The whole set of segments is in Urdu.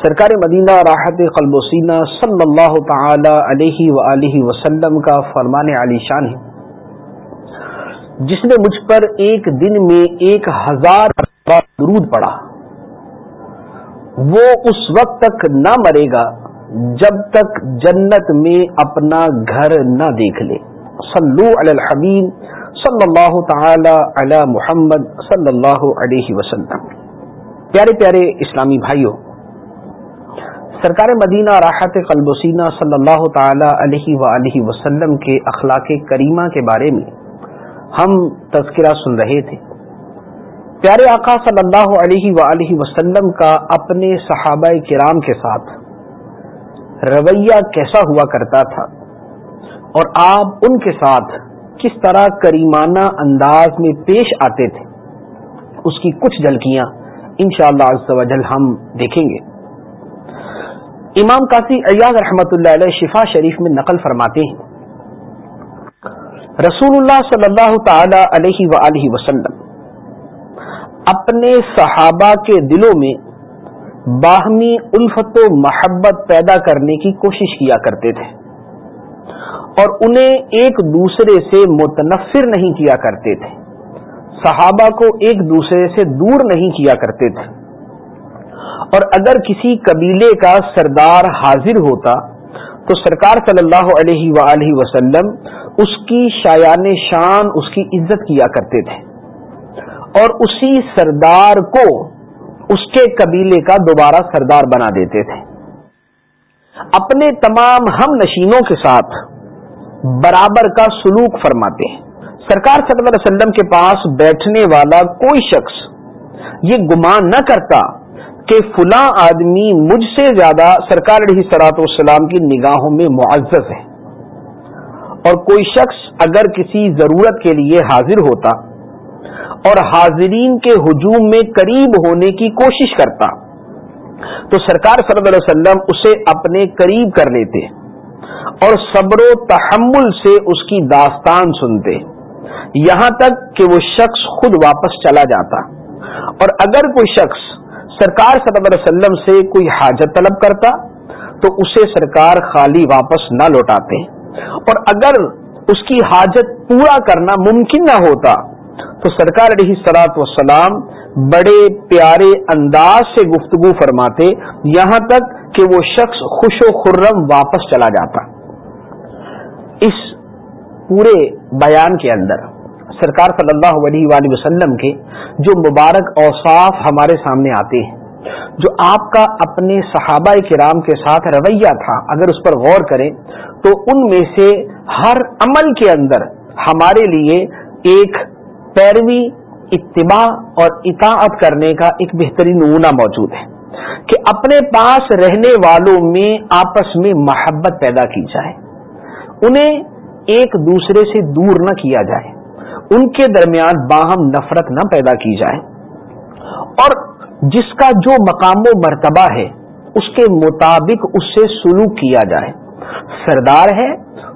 سرکار مدینہ راحت قلب و سینہ صلی اللہ تعالی علیہ وآلہ وسلم کا فرمان علی شان ہے۔ جس نے مجھ پر ایک دن میں ایک ہزار درود پڑا وہ اس وقت تک نہ مرے گا جب تک جنت میں اپنا گھر نہ دیکھ لے۔ صلو علی الحبیب صلی اللہ تعالی علی محمد صلی اللہ علیہ وسلم۔ پیارے پیارے اسلامی بھائیوں سرکار مدینہ راحت قلب سینہ صلی اللہ تعالی علیہ و وسلم کے اخلاق کریمہ کے بارے میں ہم تذکرہ سن رہے تھے۔ پیارے آقا صلی اللہ علیہ و وسلم کا اپنے صحابہ کرام کے ساتھ رویہ کیسا ہوا کرتا تھا اور آپ ان کے ساتھ کس طرح کریمانہ انداز میں پیش آتے تھے، اس کی کچھ جھلکیاں انشاءاللہ شاء اللہ ہم دیکھیں گے۔ امام قاسی ایاز رحمۃ اللہ علیہ شفا شریف میں نقل فرماتے ہیں۔ رسول اللہ صلی اللہ تعالی علیہ و وسلم اپنے صحابہ کے دلوں میں باہمی الفت و محبت پیدا کرنے کی کوشش کیا کرتے تھے اور انہیں ایک دوسرے سے متنفر نہیں کیا کرتے تھے۔ صحابہ کو ایک دوسرے سے دور نہیں کیا کرتے تھے۔ اور اگر کسی قبیلے کا سردار حاضر ہوتا تو سرکار صلی اللہ علیہ و وسلم اس کی شایان شان، اس کی عزت کیا کرتے تھے۔ اور اسی سردار کو اس کے قبیلے کا دوبارہ سردار بنا دیتے تھے۔ اپنے تمام ہم نشینوں کے ساتھ برابر کا سلوک فرماتے ہیں۔ سرکار صلی اللہ علیہ وسلم کے پاس بیٹھنے والا کوئی شخص یہ گمان نہ کرتا کہ فلاں آدمی مجھ سے زیادہ سرکار علیہ سلاط والسلام کی نگاہوں میں معزز ہے۔ اور کوئی شخص اگر کسی ضرورت کے لیے حاضر ہوتا اور حاضرین کے ہجوم میں قریب ہونے کی کوشش کرتا، تو سرکار صلی اللہ علیہ وسلم اسے اپنے قریب کر لیتے اور صبر و تحمل سے اس کی داستان سنتے۔ یہاں تک کہ وہ شخص خود واپس چلا جاتا۔ اور اگر کوئی شخص سرکار صلی اللہ علیہ وسلم سے کوئی حاجت طلب کرتا تو اسے سرکار خالی واپس نہ لوٹاتے۔ اور اگر اس کی حاجت پورا کرنا ممکن نہ ہوتا تو سرکار علیہ سلاط وسلام بڑے پیارے انداز سے گفتگو فرماتے یہاں تک کہ وہ شخص خوش و خرم واپس چلا جاتا۔ اس پورے بیان کے اندر سرکار صلی اللہ علیہ وآلہ وسلم کے جو مبارک اوصاف ہمارے سامنے آتے ہیں، جو آپ کا اپنے صحابہ کرام کے ساتھ رویہ تھا، اگر اس پر غور کریں تو ان میں سے ہر عمل کے اندر ہمارے لیے ایک پیروی، اتباع اور اطاعت کرنے کا ایک بہترین نمونہ موجود ہے کہ اپنے پاس رہنے والوں میں آپس میں محبت پیدا کی جائے، انہیں ایک دوسرے سے دور نہ کیا جائے۔ ان کے درمیان باہم نفرت نہ پیدا کی جائے اور جس کا جو مقام و مرتبہ ہے، اس کے مطابق اس سے سلوک کیا جائے۔ سردار ہے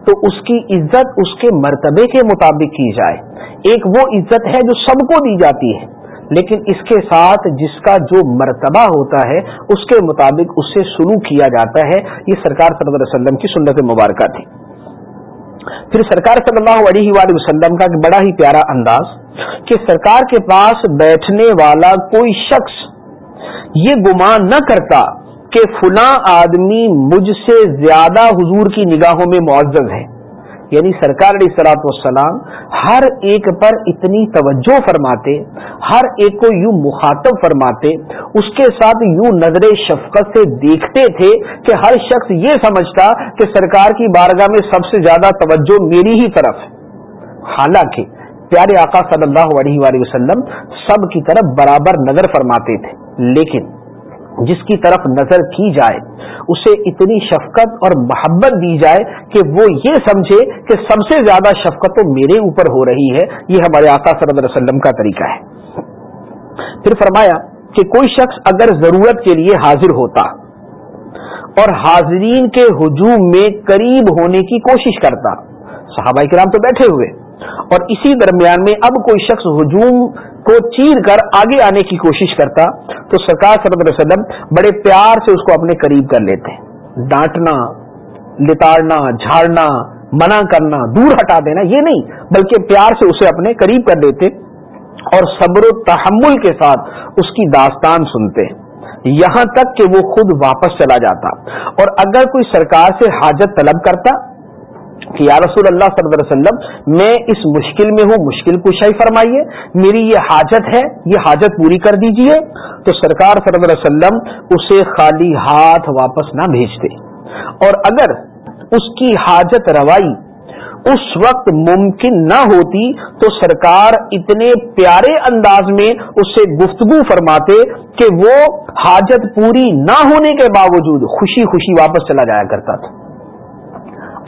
تو اس کی عزت اس کے مرتبے کے مطابق کی جائے۔ ایک وہ عزت ہے جو سب کو دی جاتی ہے، لیکن اس کے ساتھ جس کا جو مرتبہ ہوتا ہے، اس کے مطابق اس سے سلوک کیا جاتا ہے۔ یہ سرکار صلی اللہ علیہ وسلم کی سنت مبارکہ تھی۔ پھر سرکار صلی اللہ علیہ وآلہ وسلم کا بڑا ہی پیارا انداز کہ سرکار کے پاس بیٹھنے والا کوئی شخص یہ گمان نہ کرتا کہ فلاں آدمی مجھ سے زیادہ حضور کی نگاہوں میں معزز ہے یعنی سرکار علیہ سلاط والسلام ہر ایک پر اتنی توجہ فرماتے، ہر ایک کو یوں مخاطب فرماتے، اس کے ساتھ یوں نظر شفقت سے دیکھتے تھے کہ ہر شخص یہ سمجھتا کہ سرکار کی بارگاہ میں سب سے زیادہ توجہ میری ہی طرف ہے۔ حالانکہ پیارے آقا صلی اللہ علیہ وآلہ وسلم سب کی طرف برابر نظر فرماتے تھے، لیکن جس کی طرف نظر کی جائے، اسے اتنی شفقت اور محبت دی جائے کہ وہ یہ سمجھے کہ سب سے زیادہ شفقت تو میرے اوپر ہو رہی ہے۔ یہ ہمارے آقا صلی اللہ علیہ وسلم کا طریقہ ہے۔ پھر فرمایا کہ کوئی شخص اگر ضرورت کے لیے حاضر ہوتا اور حاضرین کے ہجوم میں قریب ہونے کی کوشش کرتا، صحابہ کرام تو بیٹھے ہوئے۔ اور اسی درمیان میں اب کوئی شخص ہجوم کو چیر کر آگے آنے کی کوشش کرتا تو سرکار صلی اللہ علیہ وسلم بڑے پیار سے اس کو اپنے قریب کر لیتے ڈانٹنا، لتاڑنا، جھاڑنا، منع کرنا، دور ہٹا دینا، یہ نہیں، بلکہ پیار سے اسے اپنے قریب کر دیتے اور صبر و تحمل کے ساتھ اس کی داستان سنتے یہاں تک کہ وہ خود واپس چلا جاتا اور اگر کوئی سرکار سے حاجت طلب کرتا کہ یا رسول اللہ صلی اللہ علیہ وسلم، میں اس مشکل میں ہوں، مشکل کشائی فرمائیے، میری یہ حاجت ہے، یہ حاجت پوری کر دیجیے۔ تو سرکار صلی اللہ علیہ وسلم اسے خالی ہاتھ واپس نہ بھیجتے اور اگر اس کی حاجت روائی اس وقت ممکن نہ ہوتی، تو سرکار اتنے پیارے انداز میں اس سے گفتگو فرماتے کہ وہ حاجت پوری نہ ہونے کے باوجود خوشی خوشی واپس چلا جایا کرتا تھا۔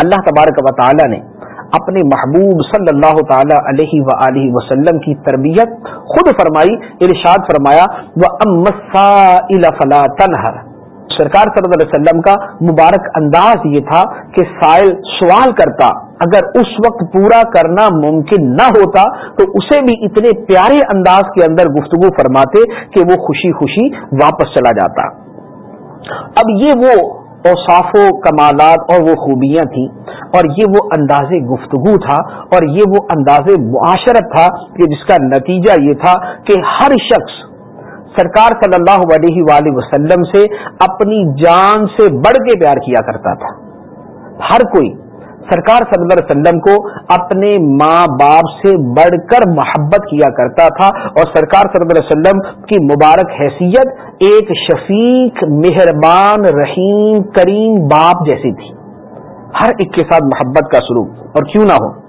اللہ تبارک و تعالی نے اپنے محبوب صلی اللہ تعالی علیہ و وسلم کی تربیت خود فرمائی، ارشاد فرمایا وہ فلا تنہر سرکار صلی اللہ علیہ وسلم کا مبارک انداز یہ تھا کہ سائل سوال کرتا، اگر اس وقت پورا کرنا ممکن نہ ہوتا تو اسے بھی اتنے پیارے انداز کے اندر گفتگو فرماتے کہ وہ خوشی خوشی واپس چلا جاتا۔ اب یہ وہ اوصاف و کمالات اور وہ خوبیاں تھیں اور یہ وہ انداز گفتگو تھا اور یہ وہ انداز معاشرت تھا کہ جس کا نتیجہ یہ تھا کہ ہر شخص سرکار صلی اللہ علیہ وآلہ وسلم سے اپنی جان سے بڑھ کے پیار کیا کرتا تھا۔ ہر کوئی سرکار صلی اللہ علیہ وسلم کو اپنے ماں باپ سے بڑھ کر محبت کیا کرتا تھا اور سرکار صلی اللہ علیہ وسلم کی مبارک حیثیت ایک شفیق، مہربان، رحیم، کریم باپ جیسی تھی۔ ہر ایک کے ساتھ محبت کا سلوک۔ اور کیوں نہ ہو؟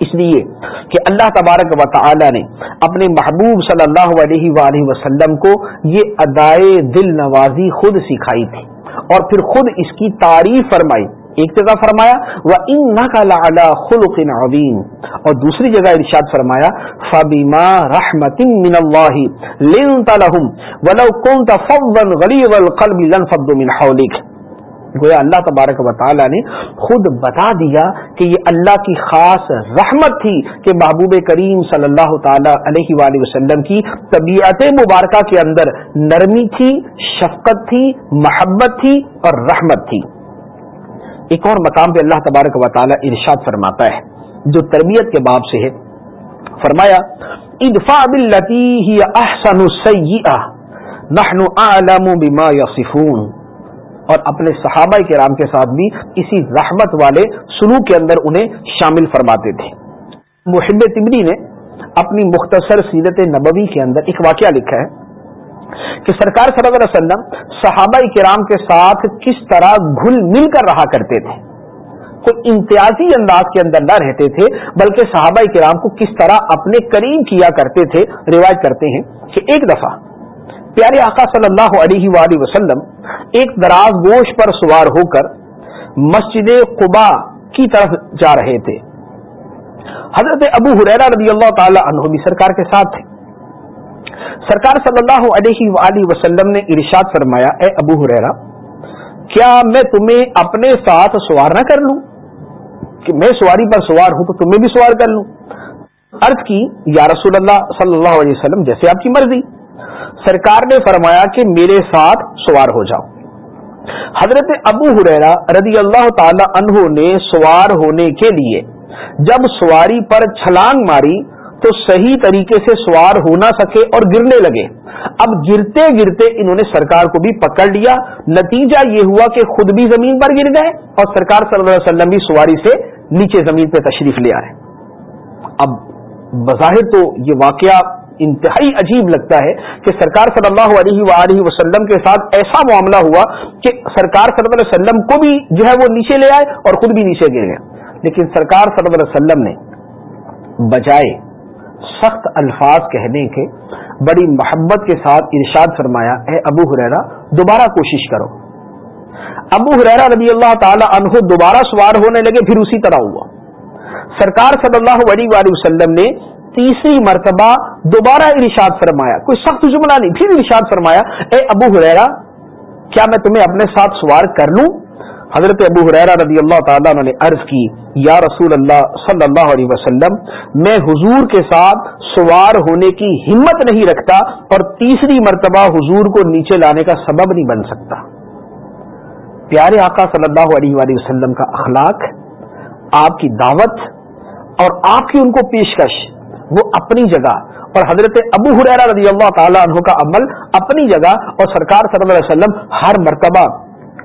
اس لیے کہ اللہ تبارک و تعالی نے اپنے محبوب صلی اللہ علیہ وآلہ وسلم کو یہ ادائے دل نوازی خود سکھائی تھی اور پھر خود اس کی تعریف فرمائی۔ ایک فرمایا وہ ان نہ کا خلق عظیم اور دوسری جگہ ارشاد فرمایا فبیما رحمت من اللہ لنت لهم ولو كنت فظا غليظ القلب لانفضوا من حولك۔ گویا اللہ تبارک و تعالی نے خود بتا دیا کہ یہ اللہ کی خاص رحمت تھی کہ محبوب کریم صلی اللہ تعالی علیہ وآلہ وسلم کی طبیعت مبارکہ کے اندر نرمی تھی، شفقت تھی، محبت تھی اور رحمت تھی۔ ایک اور مقام پہ اللہ تبارک و تعالی ارشاد فرماتا ہے، جو تربیت کے باب سے ہے۔ فرمایا ادفا باللتی احسن السیئہ نحن اعلم بما یصفون. اور اپنے صحابہ کرام کے ساتھ بھی اسی رحمت والے سلوک کے اندر انہیں شامل فرماتے تھے۔ محب تبری نے اپنی مختصر سیرت نبوی کے اندر ایک واقعہ لکھا ہے۔ کہ سرکار صلی اللہ علیہ وسلم صحابہ کرام کے ساتھ کس طرح گھل مل کر رہا کرتے تھے۔ کوئی امتیازی انداز کے اندر نہ رہتے تھے، بلکہ صحابہ کرام کو کس طرح اپنے قریب کیا کرتے تھے۔ روایت کرتے ہیں کہ ایک دفعہ پیارے آقا صلی اللہ علیہ وآلہ وسلم ایک دراز گوش پر سوار ہو کر مسجد قبا کی طرف جا رہے تھے۔ حضرت ابو حریرہ رضی اللہ تعالی عنہ بھی سرکار کے ساتھ تھے۔ سرکار صلی اللہ علیہ وآلہ وسلم نے ارشاد فرمایا، اے ابو حریرا کیا میں تمہیں اپنے ساتھ سوار نہ کر لوں؟ کہ میں سواری پر سوار ہوں تو تمہیں بھی سوار کر لوں؟ عرض کی، یا رسول اللہ صلی اللہ علیہ وسلم، جیسے آپ کی مرضی۔ سرکار نے فرمایا کہ میرے ساتھ سوار ہو جاؤ۔ حضرت ابو حریرا رضی اللہ تعالی عنہ نے سوار ہونے کے لیے جب سواری پر چھلانگ ماری تو صحیح طریقے سے سوار ہو نہ سکے اور گرنے لگے۔ اب گرتے گرتے انہوں نے سرکار کو بھی پکڑ لیا۔ نتیجہ یہ ہوا کہ خود بھی زمین پر گر گئے اور سرکار صلی اللہ علیہ وسلم بھی سواری سے نیچے زمین پہ تشریف لے آئے۔ اب بظاہر تو یہ واقعہ انتہائی عجیب لگتا ہے کہ سرکار صلی اللہ علیہ وآلہ وسلم کے ساتھ ایسا معاملہ ہوا کہ سرکار صلی اللہ علیہ وسلم کو بھی جو ہے وہ نیچے لے آئے اور خود بھی نیچے گر گئے۔ لیکن سرکار صلی اللہ علیہ وسلم نے بجائے سخت الفاظ کہنے کے بڑی محبت کے ساتھ ارشاد فرمایا، اے ابو حریرا دوبارہ کوشش کرو. ابو حریرا رضی اللہ تعالی عنہ دوبارہ سوار ہونے لگے، پھر اسی طرح ہوا۔ سرکار صلی اللہ علیہ وآلہ وسلم نے تیسری مرتبہ دوبارہ ارشاد فرمایا۔ کوئی سخت جملہ نہیں، پھر ارشاد فرمایا، اے ابو حریرا کیا میں تمہیں اپنے ساتھ سوار کر لوں؟ حضرت ابو حریرا رضی اللہ تعالیٰ نے عرض کی، یا رسول اللہ صلی اللہ علیہ وسلم، میں حضور کے ساتھ سوار ہونے کی ہمت نہیں رکھتا اور تیسری مرتبہ حضور کو نیچے لانے کا سبب نہیں بن سکتا۔ پیارے آقا صلی اللہ علیہ وآلہ وسلم کا اخلاق، آپ کی دعوت اور آپ کی ان کو پیشکش، وہ اپنی جگہ۔ اور حضرت ابو حریرا رضی اللہ تعالیٰ عنہ کا عمل اپنی جگہ اور سرکار صلی اللہ علیہ وسلم ہر مرتبہ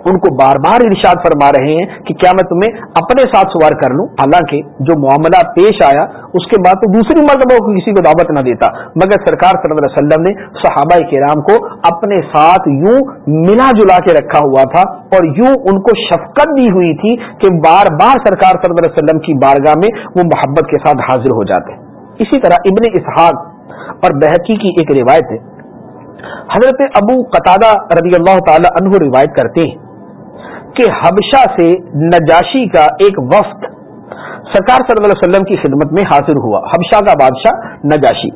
ان کو بار بار ارشاد فرما رہے ہیں کہ کیا میں تمہیں اپنے ساتھ سوار کر لوں؟ حالانکہ جو معاملہ پیش آیا، اس کے بعد تو دوسری مرتبہ کو کسی کو دعوت نہ دیتا۔ مگر سرکار صلی اللہ علیہ وسلم نے صحابہ کرام کو اپنے ساتھ یوں ملا جلا کے رکھا ہوا تھا اور یوں ان کو شفقت دی ہوئی تھی کہ بار بار سرکار صلی اللہ علیہ وسلم کی بارگاہ میں وہ محبت کے ساتھ حاضر ہو جاتے۔ اسی طرح ابن اسحاق اور بحقی کی ایک روایت ہے۔ حضرت ابو قطادہ رضی اللہ تعالی عنہ روایت کرتے ہیں۔ کہ حبشہ سے نجاشی کا ایک وفد سرکار صلی اللہ علیہ وسلم کی خدمت میں حاضر ہوا۔ حبشہ کا بادشاہ نجاشی۔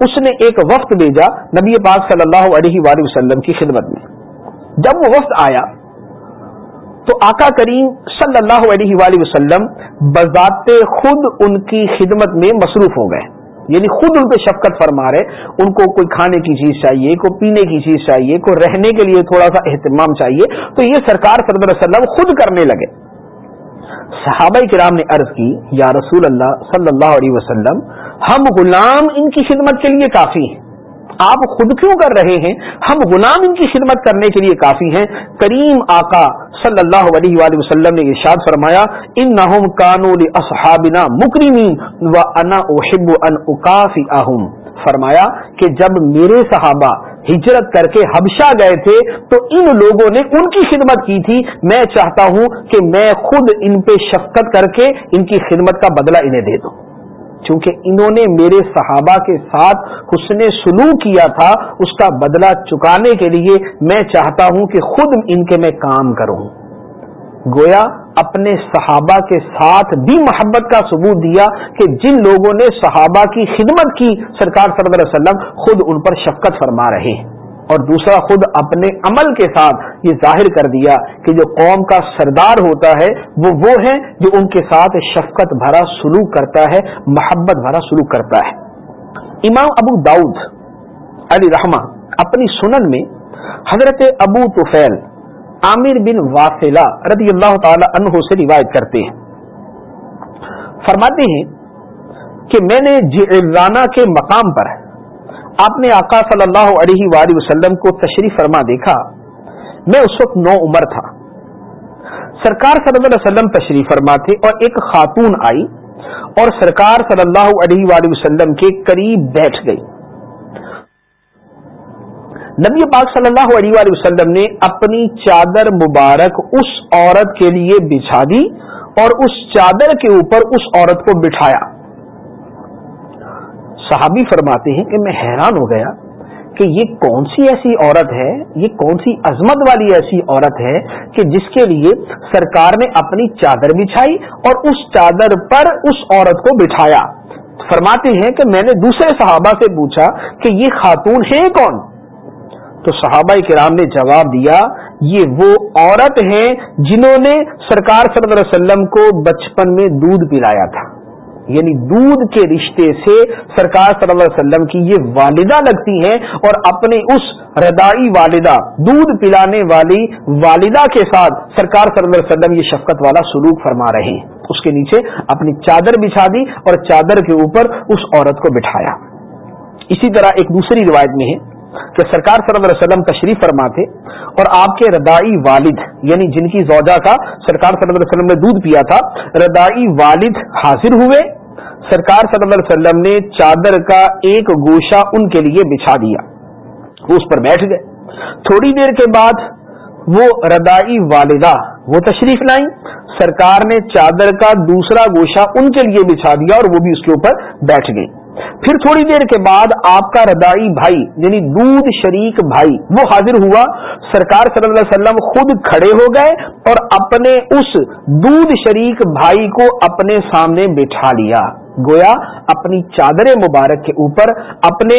اس نے ایک وفد بھیجا نبی پاک صلی اللہ علیہ وآلہ وسلم کی خدمت میں۔ جب وہ وفد آیا تو آقا کریم صلی اللہ علیہ وآلہ وسلم بذات خود ان کی خدمت میں مصروف ہو گئے۔ یعنی خود ان پہ شفقت فرما رہے، ان کو کوئی کھانے کی چیز چاہیے، کوئی پینے کی چیز چاہیے، کوئی رہنے کے لیے تھوڑا سا اہتمام چاہیے، تو یہ سرکار صلی اللہ علیہ وسلم خود کرنے لگے۔ صحابہ کرام نے عرض کی، یا رسول اللہ صلی اللہ علیہ وسلم، ہم غلام ان کی خدمت کے لیے کافی ہیں۔ آپ خود کیوں کر رہے ہیں؟ ہم غلام ان کی خدمت کرنے کے لیے کافی ہیں۔ کریم آقا صلی اللہ علیہ وآلہ وسلم نے ارشاد فرمایا ان نہ کانو اصحابنا مکرمین و انا احب ان اکافی اہم فرمایا کہ جب میرے صحابہ ہجرت کر کے حبشہ گئے تھے، تو ان لوگوں نے ان کی خدمت کی تھی۔ میں چاہتا ہوں کہ میں خود ان پہ شفقت کر کے ان کی خدمت کا بدلہ انہیں دے دوں۔ چونکہ انہوں نے میرے صحابہ کے ساتھ حسن سلوک کیا تھا، اس کا بدلہ چکانے کے لیے میں چاہتا ہوں کہ خود ان کے میں کام کروں۔ گویا اپنے صحابہ کے ساتھ بھی محبت کا ثبوت دیا کہ جن لوگوں نے صحابہ کی خدمت کی، سرکار صلی اللہ علیہ وسلم خود ان پر شفقت فرما رہے ہیں۔ اور دوسرا خود اپنے عمل کے ساتھ یہ ظاہر کر دیا کہ جو قوم کا سردار ہوتا ہے وہ وہ ہے جو ان کے ساتھ شفقت بھرا سلوک کرتا ہے، محبت بھرا سلوک کرتا ہے۔ امام ابو داؤد علی رحمہ اپنی سنن میں حضرت ابو توفیل عامر بن واسلہ رضی اللہ تعالی عنہ سے روایت کرتے ہیں۔ فرماتے ہیں کہ میں نے جیرانہ کے مقام پر آپ نے آقا صلی اللہ علیہ وآلہ وسلم کو تشریف فرما دیکھا، میں اس وقت نو عمر تھا۔ سرکار صلی اللہ علیہ وسلم تشریف فرما تھے اور ایک خاتون آئی اور سرکار صلی اللہ علیہ وآلہ وسلم کے قریب بیٹھ گئی۔ نبی پاک صلی اللہ علیہ وآلہ وسلم نے اپنی چادر مبارک اس عورت کے لیے بچھا دی اور اس چادر کے اوپر اس عورت کو بٹھایا۔ صحابی فرماتے ہیں کہ میں حیران ہو گیا کہ یہ کون سی ایسی عورت ہے، یہ کون سی عظمت والی ایسی عورت ہے کہ جس کے لیے سرکار نے اپنی چادر بچھائی اور اس چادر پر اس عورت کو بٹھایا۔ فرماتے ہیں کہ میں نے دوسرے صحابہ سے پوچھا کہ یہ خاتون ہے کون؟ تو صحابہ کرام نے جواب دیا، یہ وہ عورت ہیں جنہوں نے سرکار صلی اللہ علیہ وسلم کو بچپن میں دودھ پلایا تھا۔ یعنی دودھ کے رشتے سے سرکار صلی اللہ علیہ وسلم کی یہ والدہ لگتی ہیں اور اپنے اس ردائی والدہ، دودھ پلانے والی والدہ کے ساتھ سرکار صلی اللہ علیہ وسلم یہ شفقت والا سلوک فرما رہے ہیں۔ اس کے نیچے اپنی چادر بچھا دی اور چادر کے اوپر اس عورت کو بٹھایا۔ اسی طرح ایک دوسری روایت میں ہے کہ سرکار صلی اللہ علیہ وسلم تشریف فرما تھے اور آپ کے ردائی والد یعنی جن کی زوجہ کا سرکار صلی اللہ علیہ وسلم نے دودھ پیا تھا ردائی والد حاضر ہوئے۔ سرکار صلی اللہ علیہ وسلم نے چادر کا ایک گوشہ ان کے لیے بچھا دیا۔ وہ اس پر بیٹھ گئے۔ تھوڑی دیر کے بعد وہ ردائی والدہ وہ تشریف لائیں۔ سرکار نے چادر کا دوسرا گوشہ ان کے لیے بچھا دیا اور وہ بھی اس کے اوپر بیٹھ گئی پھر تھوڑی دیر کے بعد آپ کا ردائی بھائی یعنی دودھ شریک بھائی وہ حاضر ہوا۔ سرکار صلی اللہ علیہ وسلم خود کھڑے ہو گئے اور اپنے اس دودھ شریک بھائی کو اپنے سامنے بٹھا لیا۔ گویا اپنی چادر مبارک کے اوپر اپنے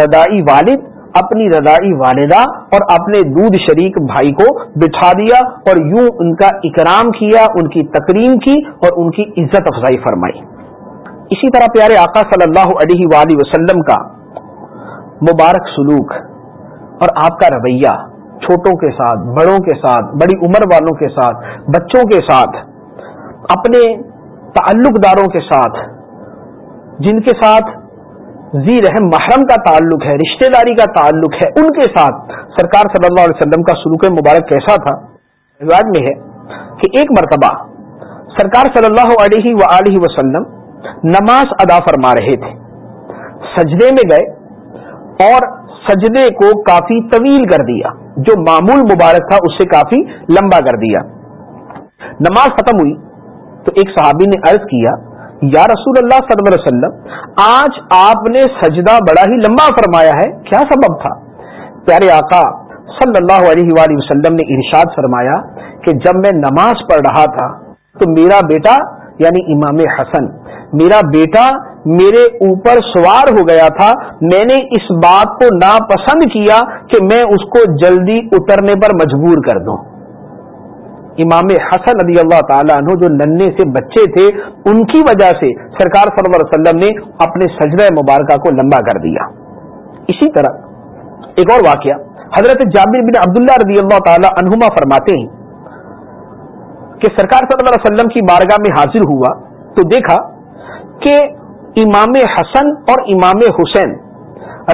ردائی والد، اپنی رضائی والدہ اور اپنے دودھ شریک بھائی کو بٹھا دیا اور یوں ان کا اکرام کیا، ان کی تکریم کی اور ان کی عزت افزائی فرمائی۔ اسی طرح پیارے آقا صلی اللہ علیہ وآلہ وسلم کا مبارک سلوک اور آپ کا رویہ چھوٹوں کے ساتھ، بڑوں کے ساتھ، بڑی عمر والوں کے ساتھ، بچوں کے ساتھ، اپنے تعلق داروں کے ساتھ، جن کے ساتھ زی رحم محرم کا تعلق ہے، رشتہ داری کا تعلق ہے، ان کے ساتھ سرکار صلی اللہ علیہ وسلم کا سلوک مبارک کیسا تھا؟ رواج میں ہے کہ ایک مرتبہ سرکار صلی اللہ علیہ و وسلم نماز ادا فرما رہے تھے۔ سجدے میں گئے اور سجدے کو کافی طویل کر دیا، جو معمول مبارک تھا، اس سے کافی لمبا کر دیا۔ نماز ختم ہوئی۔ تو ایک صحابی نے عرض کیا، یا رسول اللہ صلی اللہ علیہ وسلم، آج آپ نے سجدہ بڑا ہی لمبا فرمایا ہے، کیا سبب تھا؟ پیارے آقا، صلی اللہ علیہ وآلہ وسلم نے ارشاد فرمایا کہ جب میں نماز پڑھ رہا تھا، تو میرا بیٹا یعنی امام حسن، میرا بیٹا میرے اوپر سوار ہو گیا تھا۔ میں نے اس بات کو ناپسند کیا کہ میں اس کو جلدی اترنے پر مجبور کر دوں۔ امام حسن رضی اللہ تعالیٰ عنہ جو ننے سے بچے تھے، ان کی وجہ سے سرکار صلی اللہ علیہ وسلم نے اپنے سجدہ مبارکہ کو لمبا کر دیا۔ اسی طرح ایک اور واقعہ، حضرت جابر بن عبداللہ رضی اللہ تعالی عنہما فرماتے ہیں کہ سرکار صلی اللہ علیہ وسلم کی بارگاہ میں حاضر ہوا تو دیکھا کہ امام حسن اور امام حسین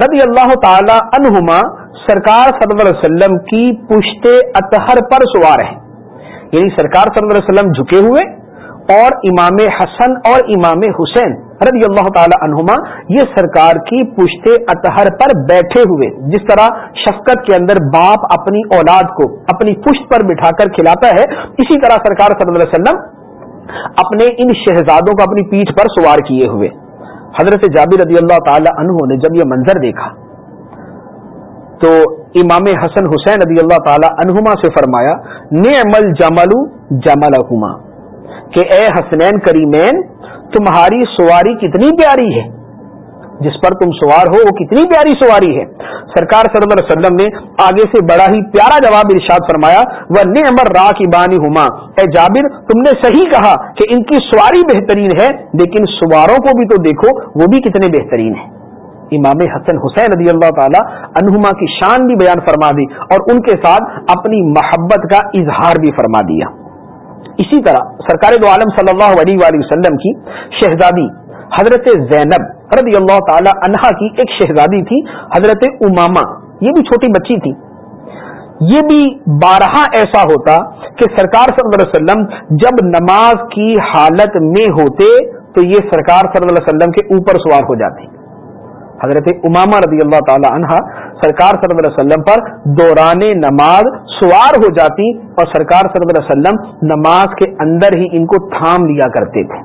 رضی اللہ تعالی عنہما سرکار صلی اللہ علیہ وسلم کی پشت اطہر پر سوار ہیں۔ یعنی سرکار صلی اللہ علیہ وسلم جھکے ہوئے اور امام حسن اور امام حسین رضی اللہ تعالی عنہما یہ سرکار کی پشت اطہر پر بیٹھے ہوئے، جس طرح شفقت کے اندر باپ اپنی اولاد کو اپنی پشت پر بٹھا کر کھلاتا ہے، اسی طرح سرکار صلی اللہ علیہ وسلم اپنے ان شہزادوں کو اپنی پیٹھ پر سوار کیے ہوئے۔ حضرت جابر رضی اللہ تعالی عنہ نے جب یہ منظر دیکھا تو امام حسن حسین رضی اللہ تعالی عنہما سے فرمایا نعم الجمل جملہما. کہ اے حسنین کریمین، تمہاری سواری کتنی پیاری ہے۔ جس پر تم سوار ہو، وہ کتنی پیاری سواری ہے۔ سرکار صلی اللہ علیہ وسلم نے آگے سے بڑا ہی پیارا جواب ارشاد فرمایا وہ نعمر را کی بانی ہما. اے جابر، تم نے صحیح کہا کہ ان کی سواری بہترین ہے، لیکن سواروں کو بھی تو دیکھو، وہ بھی کتنے بہترین ہیں۔ امام حسن حسین رضی اللہ تعالی انہما کی شان بھی بیان فرما دی اور ان کے ساتھ اپنی محبت کا اظہار بھی فرما دیا۔ اسی طرح سرکار دو عالم صلی اللہ علیہ وآلہ وسلم کی شہزادی حضرت زینب رضی اللہ تعالی عنہا کی ایک شہزادی تھی، حضرت اماما یہ بھی چھوٹی بچی تھی۔ یہ بھی بارہا ایسا ہوتا کہ سرکار صلی اللہ علیہ وسلم جب نماز کی حالت میں ہوتے تو یہ سرکار صلی اللہ علیہ وسلم کے اوپر سوار ہو جاتی حضرت امامہ رضی اللہ تعالی عنہ سرکار صلی اللہ علیہ وسلم پر دوران نماز سوار ہو جاتی اور سرکار صلی اللہ علیہ وسلم نماز کے اندر ہی ان کو تھام لیا کرتے تھے۔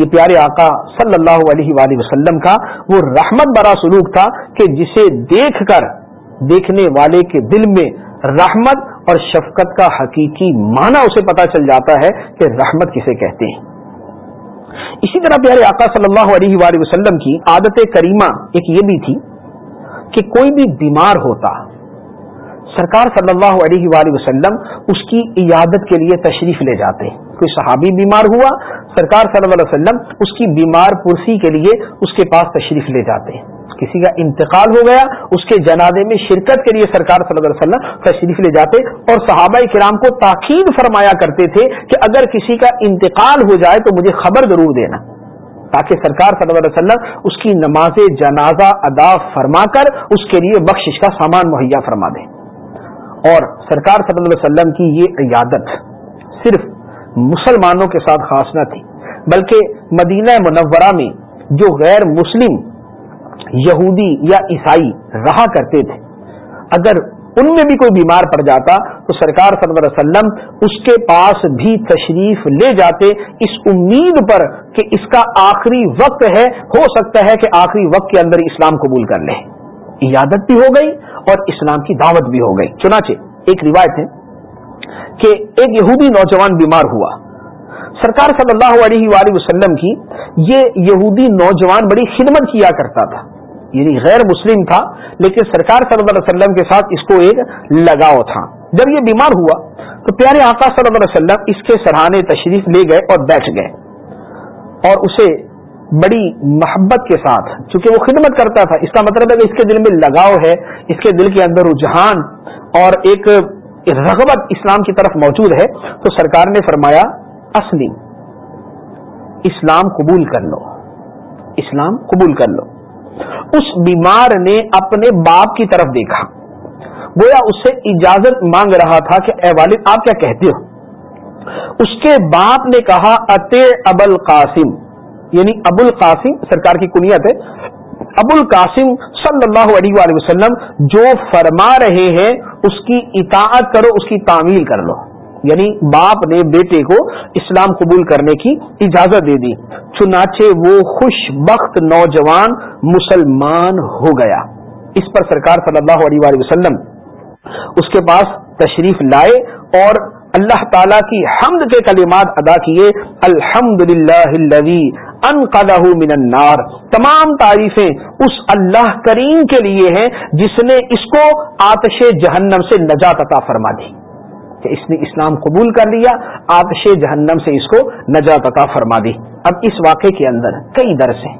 یہ پیارے آقا صلی اللہ علیہ وآلہ وسلم کا وہ رحمت برا سلوک تھا کہ جسے دیکھ کر دیکھنے والے کے دل میں رحمت اور شفقت کا حقیقی معنی اسے پتا چل جاتا ہے کہ رحمت کسے کہتے ہیں۔ اسی طرح پیارے آقا صلی اللہ علیہ وآلہ وسلم کی عادت کریمہ ایک یہ بھی تھی کہ کوئی بھی بیمار ہوتا، سرکار صلی اللہ علیہ وآلہ وسلم اس کی عیادت کے لیے تشریف لے جاتے۔ کوئی صحابی بیمار ہوا، سرکار صلی اللہ علیہ وسلم اس کی بیمار پرسی کے لیے اس کے پاس تشریف لے جاتے۔ ہیں کسی کا انتقال ہو گیا، اس کے جنازے میں شرکت کے لیے سرکار صلی اللہ علیہ وسلم تشریف لے جاتے اور صحابہ کرام کو تاکید فرمایا کرتے تھے کہ اگر کسی کا انتقال ہو جائے تو مجھے خبر ضرور دینا۔ تاکہ سرکار صلی اللہ علیہ وسلم اس کی نماز جنازہ ادا فرما کر اس کے لیے بخشش کا سامان مہیا فرما دیں اور سرکار صلی اللہ علیہ وسلم کی یہ عیادت صرف مسلمانوں کے ساتھ خاص نہ تھی، بلکہ مدینہ منورہ میں جو غیر مسلم یہودی یا عیسائی رہا کرتے تھے۔ اگر ان میں بھی کوئی بیمار پڑ جاتا تو سرکار صلی اللہ علیہ وسلم اس کے پاس بھی تشریف لے جاتے۔ اس امید پر کہ اس کا آخری وقت ہے، ہو سکتا ہے کہ آخری وقت کے اندر اسلام قبول کر لے۔ عیادت بھی ہو گئی اور اسلام کی دعوت بھی ہو گئی۔ چنانچہ ایک روایت ہے کہ ایک یہودی نوجوان بیمار ہوا۔ سرکار صلی اللہ علیہ وآلہ وسلم کی یہ یہودی نوجوان بڑی خدمت کیا کرتا تھا۔ یعنی غیر مسلم تھا، لیکن سرکار صلی اللہ علیہ وسلم کے ساتھ اس کو ایک لگاؤ تھا۔ جب یہ بیمار ہوا، تو پیارے آقا صلی اللہ علیہ وسلم اس کے سرحانے تشریف لے گئے اور بیٹھ گئے۔ اور اسے بڑی محبت کے ساتھ، چونکہ وہ خدمت کرتا تھا، اس کا مطلب ہے کہ اس کے دل میں لگاؤ ہے، اس کے دل کے اندر رجحان اور ایک رغبت اسلام کی طرف موجود ہے۔ تو سرکار نے فرمایا اصلی اسلام قبول کر لو۔ اسلام قبول کر لو۔ اس بیمار نے اپنے باپ کی طرف دیکھا۔ گویا اس سے اجازت مانگ رہا تھا کہ، اے والد، آپ کیا کہتے ہو؟ اس کے باپ نے کہا اط ابل قاسم. یعنی ابو القاسم سرکار کی کنیت ہے۔ ابو القاسم صلی اللہ علیہ وآلہ وسلم جو فرما رہے ہیں، اس کی اطاعت کرو، اس کی تعمیل کر لو۔ یعنی باپ نے بیٹے کو اسلام قبول کرنے کی اجازت دے دی۔ چنانچہ وہ خوش بخت نوجوان مسلمان ہو گیا۔ اس پر سرکار صلی اللہ علیہ وآلہ وسلم اس کے پاس تشریف لائے اور اللہ تعالی کی حمد کے کلمات ادا کیے۔ الحمد للہ من النار۔ تمام تعریفیں اس اللہ کریم کے لیے ہیں جس نے اس کو آتش جہنم سے نجات عطا فرما دی۔ کہ اس نے اسلام قبول کر لیا، آتش جہنم سے اس کو نجات عطا فرما دی۔ اب اس واقعے کے اندر کئی درس ہیں۔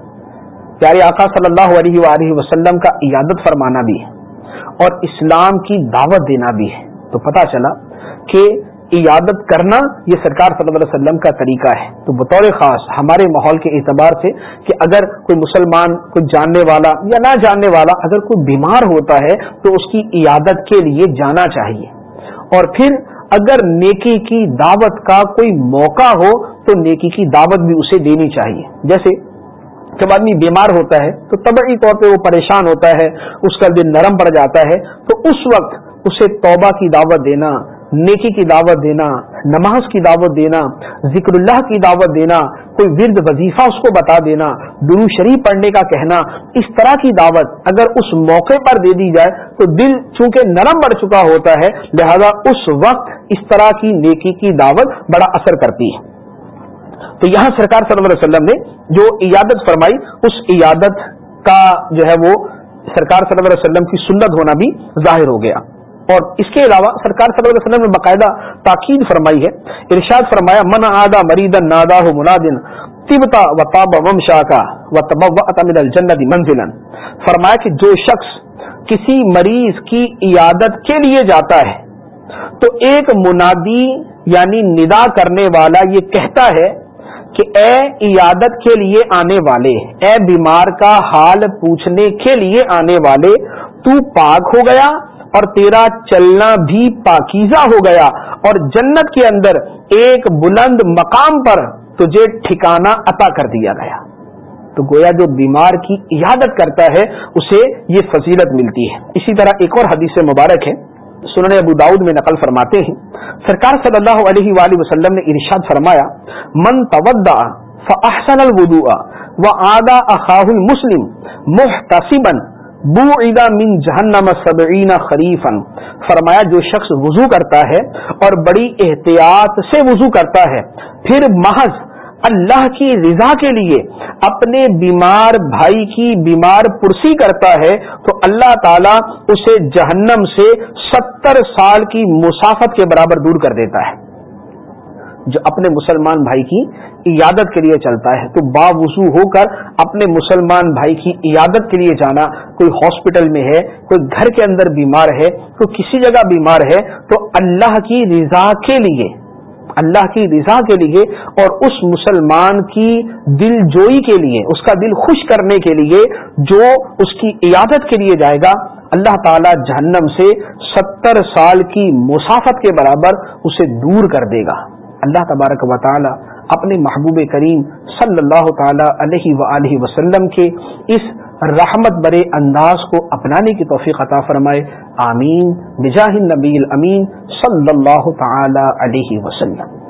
پیارے آقا صلی اللہ علیہ وآلہ وسلم کا عیادت فرمانا بھی ہے اور اسلام کی دعوت دینا بھی ہے۔ تو پتا چلا کہ عیادت کرنا یہ سرکار صلی اللہ علیہ وسلم کا طریقہ ہے۔ تو بطور خاص ہمارے ماحول کے اعتبار سے کہ اگر کوئی مسلمان، کوئی جاننے والا یا نہ جاننے والا اگر کوئی بیمار ہوتا ہے تو اس کی عیادت کے لیے جانا چاہیے۔ اور پھر اگر نیکی کی دعوت کا کوئی موقع ہو تو نیکی کی دعوت بھی اسے دینی چاہیے۔ جیسے جب آدمی بیمار ہوتا ہے تو طبعی طور پہ وہ پریشان ہوتا ہے، اس کا دل نرم پڑ جاتا ہے، تو اس وقت اسے توبہ کی دعوت دینا، نیکی کی دعوت دینا، نماز کی دعوت دینا، ذکر اللہ کی دعوت دینا، کوئی ورد وظیفہ اس کو بتا دینا، درو شریف پڑھنے کا کہنا، اس طرح کی دعوت اگر اس موقع پر دے دی جائے تو دل چونکہ نرم بڑھ چکا ہوتا ہے، لہذا اس وقت اس طرح کی نیکی کی دعوت بڑا اثر کرتی ہے۔ تو یہاں سرکار صلی اللہ علیہ وسلم نے جو عیادت فرمائی، اس عیادت کا جو ہے وہ سرکار صلی اللہ علیہ وسلم کی سنت ہونا بھی ظاہر ہو گیا۔ اور اس کے علاوہ سرکار صلی اللہ علیہ وسلم نے باقاعدہ تاکید فرمائی ہے، ارشاد فرمایا، من آدا مریدن نادا منادن تبتا و تاب وم کا و تب من الجنت فرمایا کہ جو شخص کسی مریض کی عیادت کے لیے جاتا ہے تو ایک منادی یعنی ندا کرنے والا یہ کہتا ہے کہ اے عیادت کے لیے آنے والے، اے بیمار کا حال پوچھنے کے لیے آنے والے، تو پاک ہو گیا اور تیرا چلنا بھی پاکیزہ ہو گیا اور جنت کے اندر ایک بلند مقام پر تجھے ٹھکانہ عطا کر دیا گیا۔ تو گویا جو بیمار کی عیادت کرتا ہے، اسے یہ فضیلت ملتی ہے۔ اسی طرح ایک اور حدیث مبارک ہے۔ سنن ابو داود میں نقل فرماتے ہیں، سرکار صلی اللہ علیہ وآلہ وسلم نے ارشاد فرمایا، من تودا فاحسن الوضوء وعاد اخاه المسلم محتسبا بو عیدا من جہنم سبعین خریفن فرمایا، جو شخص وضو کرتا ہے اور بڑی احتیاط سے وضو کرتا ہے، پھر محض اللہ کی رضا کے لیے اپنے بیمار بھائی کی بیمار پرسی کرتا ہے، تو اللہ تعالیٰ اسے جہنم سے ستر سال کی مسافت کے برابر دور کر دیتا ہے۔ جو اپنے مسلمان بھائی کی عیادت کے لیے چلتا ہے، تو باوضو ہو کر اپنے مسلمان بھائی کی عیادت کے لیے جانا کوئی ہاسپٹل میں ہے، کوئی گھر کے اندر بیمار ہے، کوئی کسی جگہ بیمار ہے، تو اللہ کی رضا کے لیے اللہ کی رضا کے لیے اور اس مسلمان کی دل جوئی کے لیے، اس کا دل خوش کرنے کے لیے جو اس کی عیادت کے لیے جائے گا، اللہ تعالی جہنم سے ستر سال کی مسافت کے برابر اسے دور کر دے گا۔ اللہ تبارک و تعالی اپنے محبوب کریم صلی اللہ تعالی علیہ و وسلم کے اس رحمت برے انداز کو اپنانے کی توفیق عطا فرمائے۔ آمین۔ بجاہ النبی الامین صلی اللہ تعالی علیہ وسلم۔